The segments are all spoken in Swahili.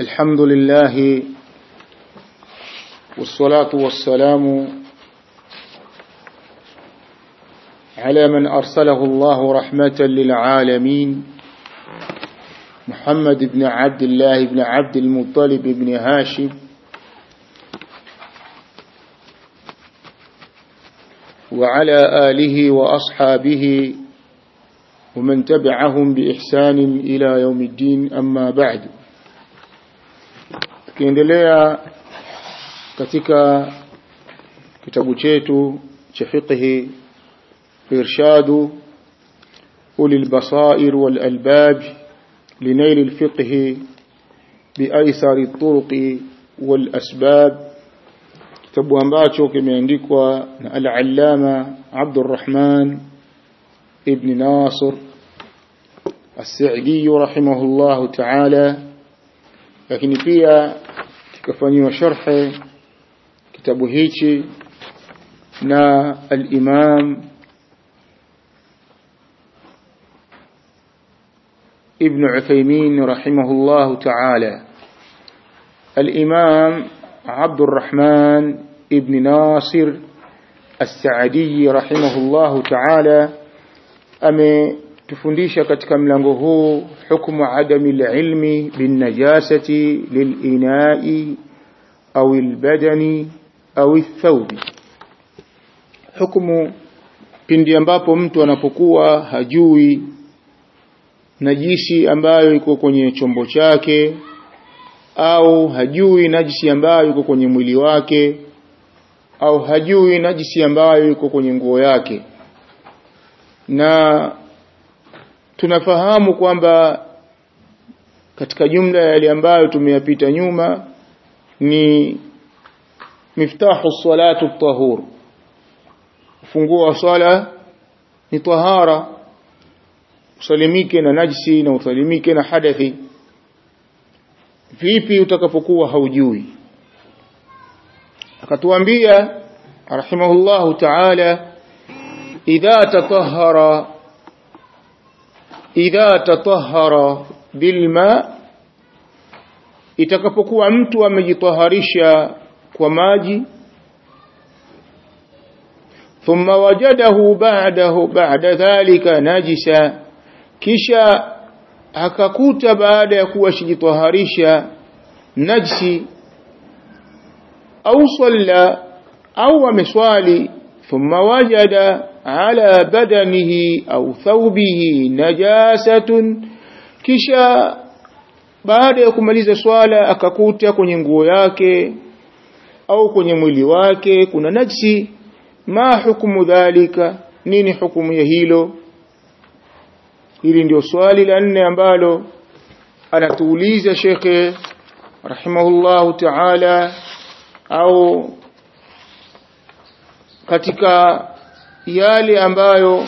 الحمد لله والصلاة والسلام على من أرسله الله رحمة للعالمين محمد بن عبد الله بن عبد المطلب بن هاشم. وعلى آله وأصحابه ومن تبعهم بإحسان إلى يوم الدين أما بعد. Tukiendelea katika kitabu chetu cha fiqhi irshadu ulil basair wal albab لنيل الفقه بأيسر الطرق والأسباب kitabu ambacho kimeandikwa na al-allama Abdurrahman ibn Nasir As-Sa'di rahimahullah ta'ala lakini pia kikafanyiwa sharhi kitabu hichi na al-Imam Ibn Uthaymeen rahimahullahu ta'ala al-Imam عبد الرحمن ابن ناصر السعدي رحمه الله تعالى أمي ametufundisha katika mlango huu hukmu adami alilmi binnajasati lilinai au albadani au athawbi. Hukumu pindi ambapo mtu anapokuwa hajui najisi ambayo iko kwenye chombo chake au hajui najisi ambayo iko kwenye mwili wake au hajui najisi ambayo iko kwenye nguo yake. Na tunafahamu kwamba katika jumla ya yale ambayo tumeyapita nyuma ni miftahu salatu tahur funguo wa swala ni tahara usalimike na najisi na usalimike na hadathi. Vipi utakapokuwa haujui? Akatuambia rahimahullahu ta'ala idha tatahhara idha tatahhara bilma itakapokuwa mtu amejitaharisha kwa maji thumma wajadahu ba'dahu ba'da dhalika najisa kisha akakuta baada ya kuwa shijitaharisha najsi au salla au ameswali thumma wajada ala badanihi au thawbihi najasatun kisha baada ya kumaliza swala akakuta kwenye nguo yake au kwenye mwili wake kuna najsi ma hukumu dhalika? Nini hukumu ya hilo? Hili ndio swali la nne ambalo anatuuliza shekhe rahimahullahu ta'ala au katika yale ambayo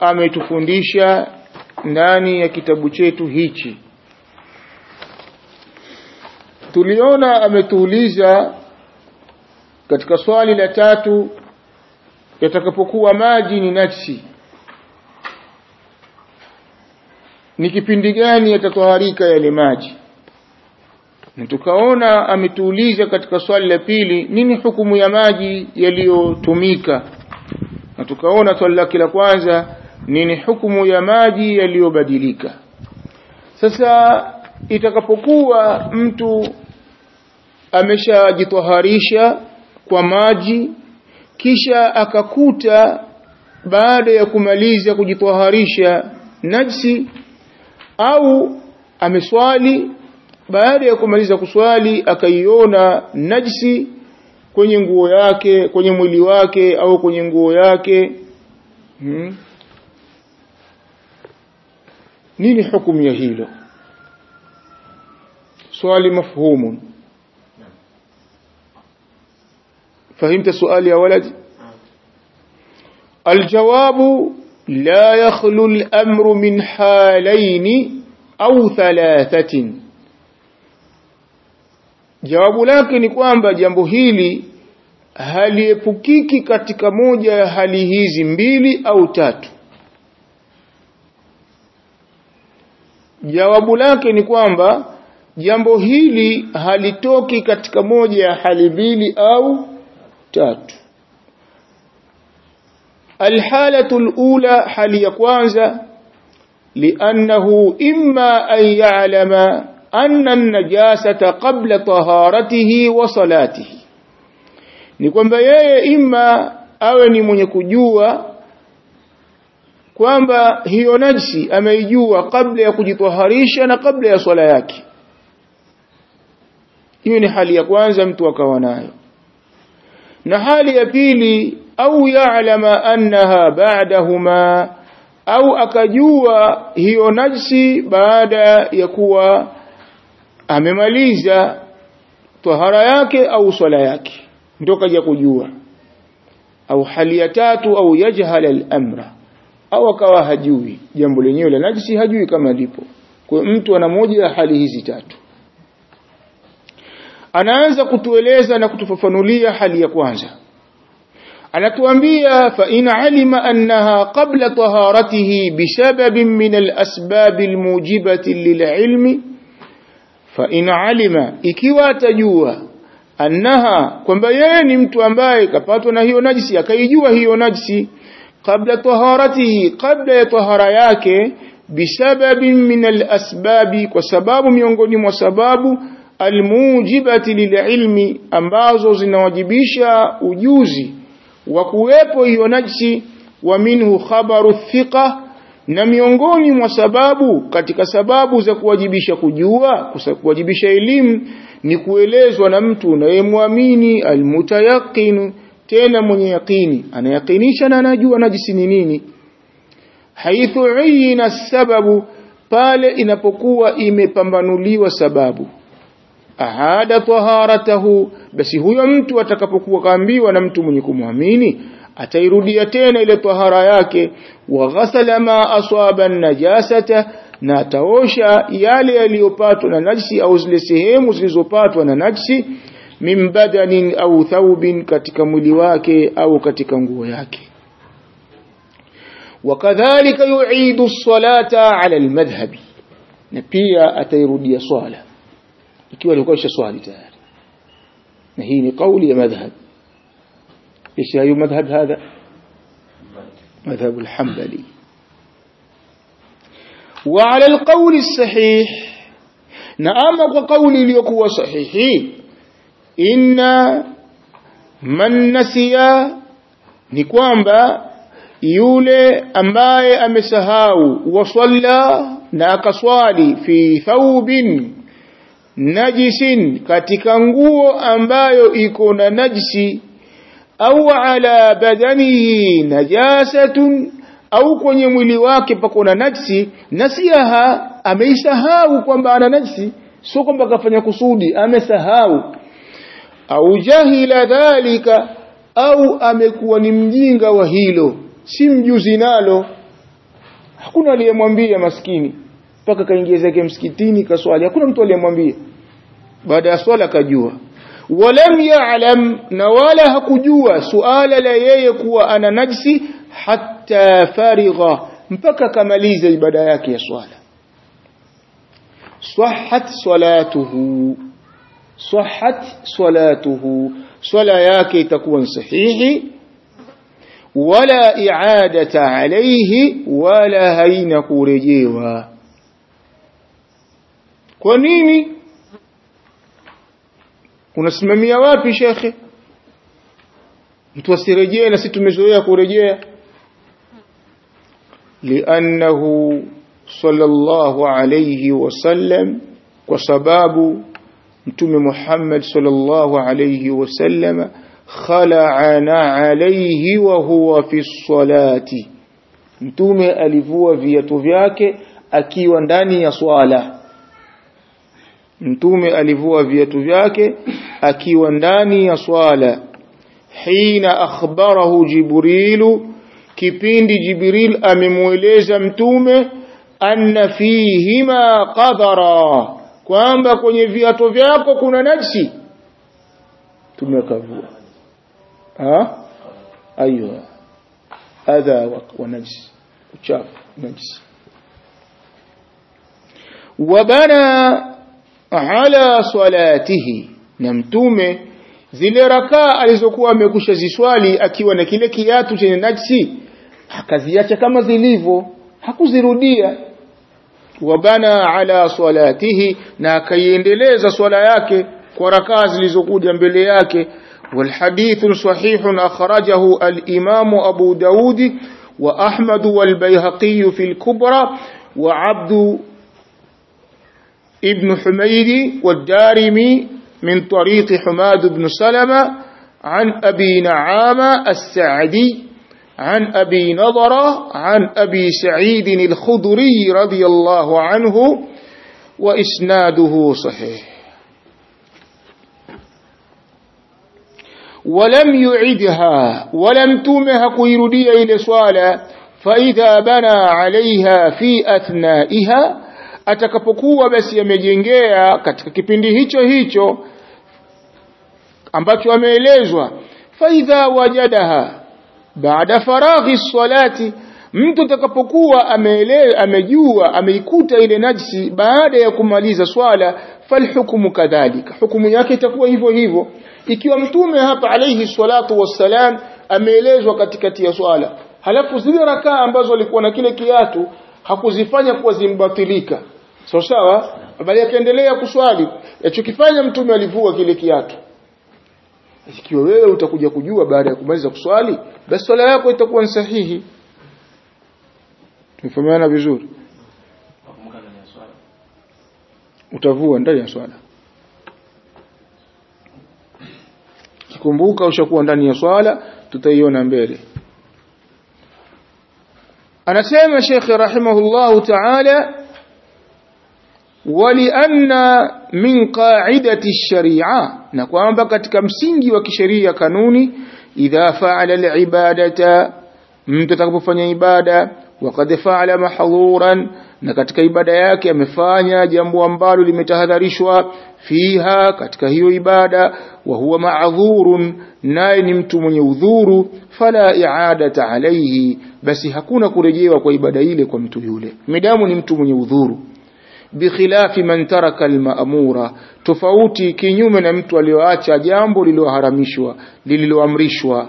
ametufundisha ndani ya kitabu chetu hichi. Tuliona ametuuliza katika swali la tatu yatakapokuwa maji ni nafsi. Ni kipindi gani yatatoharika yale maji? Na tukaona ametuuliza katika swali la pili nini hukumu ya maji yaliyotumika tukaona swali lake la kwanza nini hukumu ya maji yaliyobadilika? Sasa itakapokuwa mtu ameshajitoharisha kwa maji kisha akakuta baada ya kumaliza kujitoharisha najsi au ameswali baada ya kumaliza kuswali akaiona najisi kwenye nguo yake kwenye mwili wake au kwenye nguo yake hmm. nini hukumu ya hilo swali mafhumu فهمت السؤال يا ولد الجواب لا يخلو الأمر من حالين أو ثلاثة jawabu lake ni kwamba jambo hili haliepukiki katika moja ya hali hizi mbili au tatu. Jawabu lake ni kwamba jambo hili halitoki katika moja ya hali mbili au tatu. Alhalatu alula hali ya kwanza li'annahu imma an ya'lama anna najasata qabla taharatihi wa salatihi. Ni kwamba yeye ima awe ni mwenye kujua kwamba hiyo najsi ameijua kabla ya kujitoharisha na kabla ya swala yake. Hiyo ni hali ya kwanza mtu akawa nayo. Na hali ya pili au yaalama annaha ba'dahuma au akajua hiyo najsi baada ya kuwa amemaliza tahara yake au swala yake ndio kaja kujua. Au hali ya tatu au yajhala al-amra au akawa hajui. Jambo lenyewe la najisi hajui kama lipo. Kwa mtu ana moja ya hali hizi tatu. Anaanza kutueleza na kutufafanulia hali ya kwanza. Anatuambia fa in alima annaha qabla taharatihi bisababin min al-asbab al-mujibati lil'ilmi fa in alima ikiwa atajua annaha kwamba yeye ni mtu ambaye kapatwa na hiyo najisi akaijua hiyo najisi kabla taharatihi kabla ya tahara yake bisababin min al-asbabi kwa sababu miongoni mwa sababu almujibati lililmi ambazo zinawajibisha ujuzi wa kuwepo hiyo najisi wa minhu khabaru thiqa na miongoni mwa sababu katika sababu za kuwajibisha kujua kuwajibisha elimu ni kuelezwa na mtu unayemwamini almutayaqin tena mwenye yakini anayakinisha na anajua najisi ni nini. Haithu uyina sababu pale inapokuwa imepambanuliwa sababu. Ahada taharatahu basi huyo mtu atakapokuwa kaambiwa na mtu mwenye kumwamini atairudia tena ile tahara yake wa ghasala ma asaba najasata na ataosha yale yaliyopatwa na najisi au zile sehemu zilizopatwa na najisi min badanin au thawbin katika mwili wake au katika nguo yake wakadhalika yu'idu as-salata 'ala al-madhhab na pia atairudia swala ikiwa alikuwa swali tayari na hii ni kauli ya madhhab إيش اي مذهب هذا؟ مذهب الحنبلي. وعلى القول الصحيح نعم قولي ليقوى صحيح. إن من نسي نكوان با يولي أمباي أمسهاو وصلى ناكسوالي في ثوب نجس كتكنغو أمبايو يكون نجسي au ala badanihi najasatun au kwenye mwili wake pako na najsi nasiaha ameisahau kwamba ana najsi sio kwamba kafanya kusudi amesahau. Au jahila dhalika au amekuwa ni mjinga wa hilo si mjuzi nalo. Hakuna aliyemwambia maskini mpaka kaingia zake msikitini kaswali hakuna mtu aliyemwambia. Baada ya swala kajua ولم يعلم نوالها كجوا. سؤال لا ييكو أنا نجسي حتى فارغا مبكا كماليزة بداياك يا سؤال. صحت صلاته. صحت صلاته. صلاياك تكون صحيح. ولا إعادة عليه ولا هينك رجيوها كونيني unasimamia wapi shekhe? Mtu asirejee na sisi tumezoea kurejea. Liannahu sallallahu alayhi wasallam kwa sababu mtume Muhammad sallallahu alayhi wasallam khala'ana alayhi wa huwa fi salati mtume alivua viatu vyake akiwa ndani ya swala. Mtume alivua viatu vyake akiwa ndani ya swala hina akhbarahu jibrilu kipindi jibril amemueleza mtume anna fihima qadara kwamba kwenye viatu vyako kuna najisi tumekavua ha aywa adha wa najisi uchafu najisi wabana ala salatihi na mtume zile rakaa alizokuwa amekusha ziswali akiwa na kile kiatu chenye najsi akaziacha kama zilivyo hakuzirudia wabana ala salatihi na akaiendeleza swala yake kwa rakaa zilizokuja mbele yake والحديث صحيح أخرجه الإمام أبو داود وأحمد والبيهقي في الكبرى وعبد ابن حميد والدارمي من طريق حماد بن سلمة عن أبي نعامة السعدي عن أبي نضر عن أبي سعيد الخضري رضي الله عنه وإسناده صحيح. ولم يعدها ولم تومها كيردية إلى صالة فإذا بنى عليها في أثنائها atakapokuwa basi amejengea katika kipindi hicho hicho ambacho ameelezwa faidha wajadaha baada faraghi salati mtu atakapokuwa amejua ameikuta ile najsi baada ya kumaliza swala falhukumu kadhalika. Hukumu yake itakuwa hivyo hivyo. Ikiwa mtume hapa alayhi salatu wassalam ameelezwa katikati ya swala halafu zile rakaa ambazo alikuwa na kile kiatu hakuzifanya kuwa zimbatilika sawa sawa? Bali akaendelea kuswali yachokifanya mtume alivua kile kiatu. Ikiwa wewe utakuja kujua baada ya kumaliza kuswali basi swala yako itakuwa ni sahihi. Tumefahamiana vizuri? Utavua ndani ya swala. Kikumbuka ushakuwa ndani ya swala tutaiona mbele. Anasema Sheikh rahimahullahu ta'ala walianna min qa'idati sharia na kwamba katika msingi wa kisheria kanuni idha fa'ala al-ibadata mtu atakapofanya ibada waqad fa'ala mahdhuran na katika ibada yake amefanya jambo ambalo limetahadharishwa fiha katika hiyo ibada wa huwa ma'dhurun naye ni mtu mwenye udhuru fala i'adata alayhi basi hakuna kurejewa kwa ibada ile kwa mtu yule. Midamu ni mtu mwenye udhuru bikhilafi man taraka almaamura tofauti kinyume na mtu aliyoacha jambo lililoharamishwa lililoamrishwa.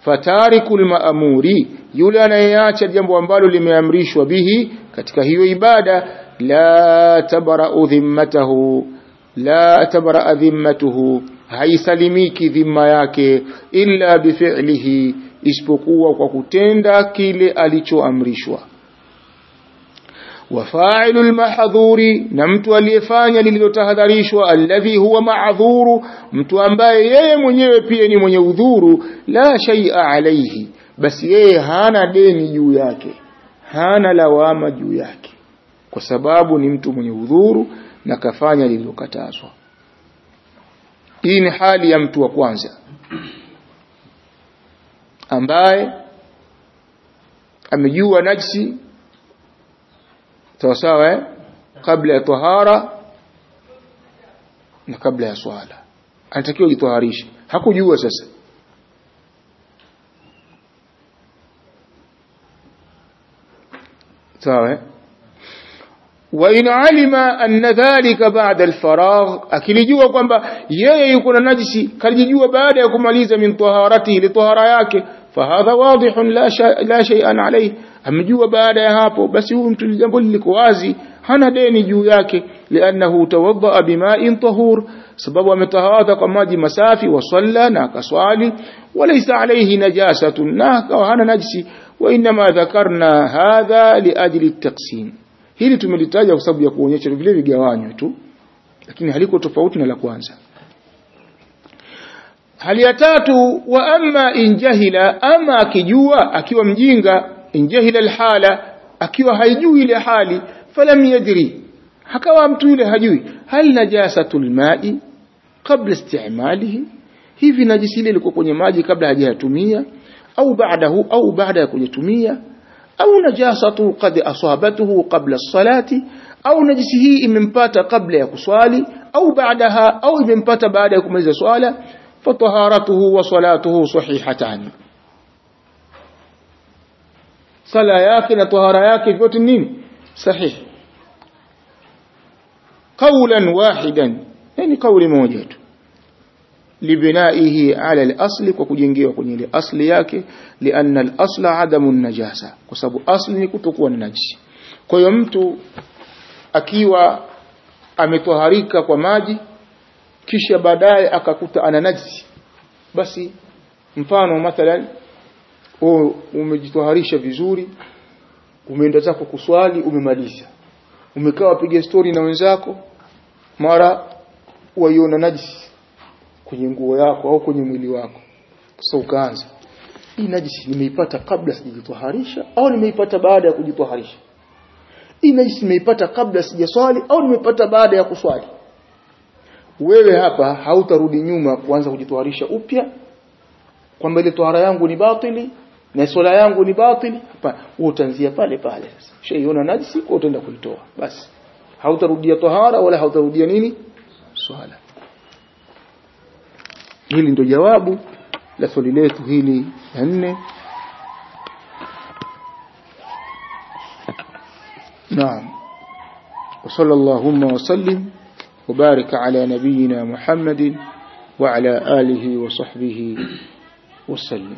Fatariku almaamuri yule anayeacha jambo ambalo limeamrishwa bihi katika hiyo ibada la tabra'u dhimmatahu la tabra'a dhimmatuhu haisalimiki dhima yake illa bifi'lihi isipokuwa kwa kutenda kile alichoamrishwa وفاعل المحظور na mtu aliyefanya lililotahadharishwa alladhi huwa ma'dhuru mtu ambaye yeye mwenyewe pia ni mwenye udhuru la shay'a alayhi basi yeye hana deni juu yake hana lawama juu yake kwa sababu ni mtu mwenye udhuru na kafanya lililokatazwa hii ni hali ya mtu wa kwanza ambaye amejua najsi sawa sawa eh? kabla ya tahara na kabla ya swala anatakiwa jitaharishe hakujua sasa sawa eh? وإن علم أن ذلك بعد الفراغ akilijua kwamba yeye yuko na najisi kalijua baada ya kumaliza min taharatihi li tahara yake fahadha wadihun la shay la shay'an alayhi amejua baada ya hapo basi huyu mtu jambo liko wazi hana deni juu yake liannahu tawadda bima'in tahur sababu ametahawadha kwa maji masafi wa salla na akaswali walaysa alayhi najasatun na hana najisi wa inma dhakarna hadha liajli at-taqsim hili tumelitaja kwa sababu ya kuonyesha vile vigawanywe tu lakini haliko tofauti na la kwanza hali ya tatu wa amma in jahila ama akijua akiwa mjinga in jahila alhala akiwa haijui ile hali falam yadri hakawa mtu yule hajui hal najasatul ma'i qabla istimalihi hivi najisi ile ilikuwa kwenye maji kabla hajayatumia au baadahu au baada ya kujitumia au najasatu qad asabatuhu qabla as-salati au najisi hii imempata kabla ya kuswali au baadaha au imempata baada ya kumaliza swala fataharatuhu wa salatuhu sahihatan sala yake na tahara yake vyote nini sahihi qawlan wahidan yani kauli moja tu libinaihi ala al-asli kwa kujengewa kwenye ile asli yake lianna al-asla adamu najasa kwa sababu asli ni kutokuwa na najisi kwa hiyo mtu akiwa ametoharika kwa maji kisha baadaye akakuta ana najisi. Basi mfano mathalan umejitoharisha vizuri umeenda zako kuswali umemaliza. Umekaa wapiga stori na wenzako mara waiona najisi kwenye nguo yako au kwenye mwili wako. Sasa ukaanza. Hii najisi nimeipata kabla sijajitoharisha au nimeipata baada ya kujitoharisha hii najisi nimeipata kabla sijaswali au nimeipata baada ya kuswali wewe hapa hautarudi nyuma kuanza kujitoharisha upya kwamba ile tohara yangu ni batili na swala yangu ni batili hapana wewe utaanzia pale pale sasa shaiona najisi kwa utaenda kuitoa basi hautarudia tohara wala hautarudia nini swala hili ndio jawabu la swali letu hili la nne نعم وصلى اللهم وسلم وبارك على نبينا محمد وعلى آله وصحبه وسلم.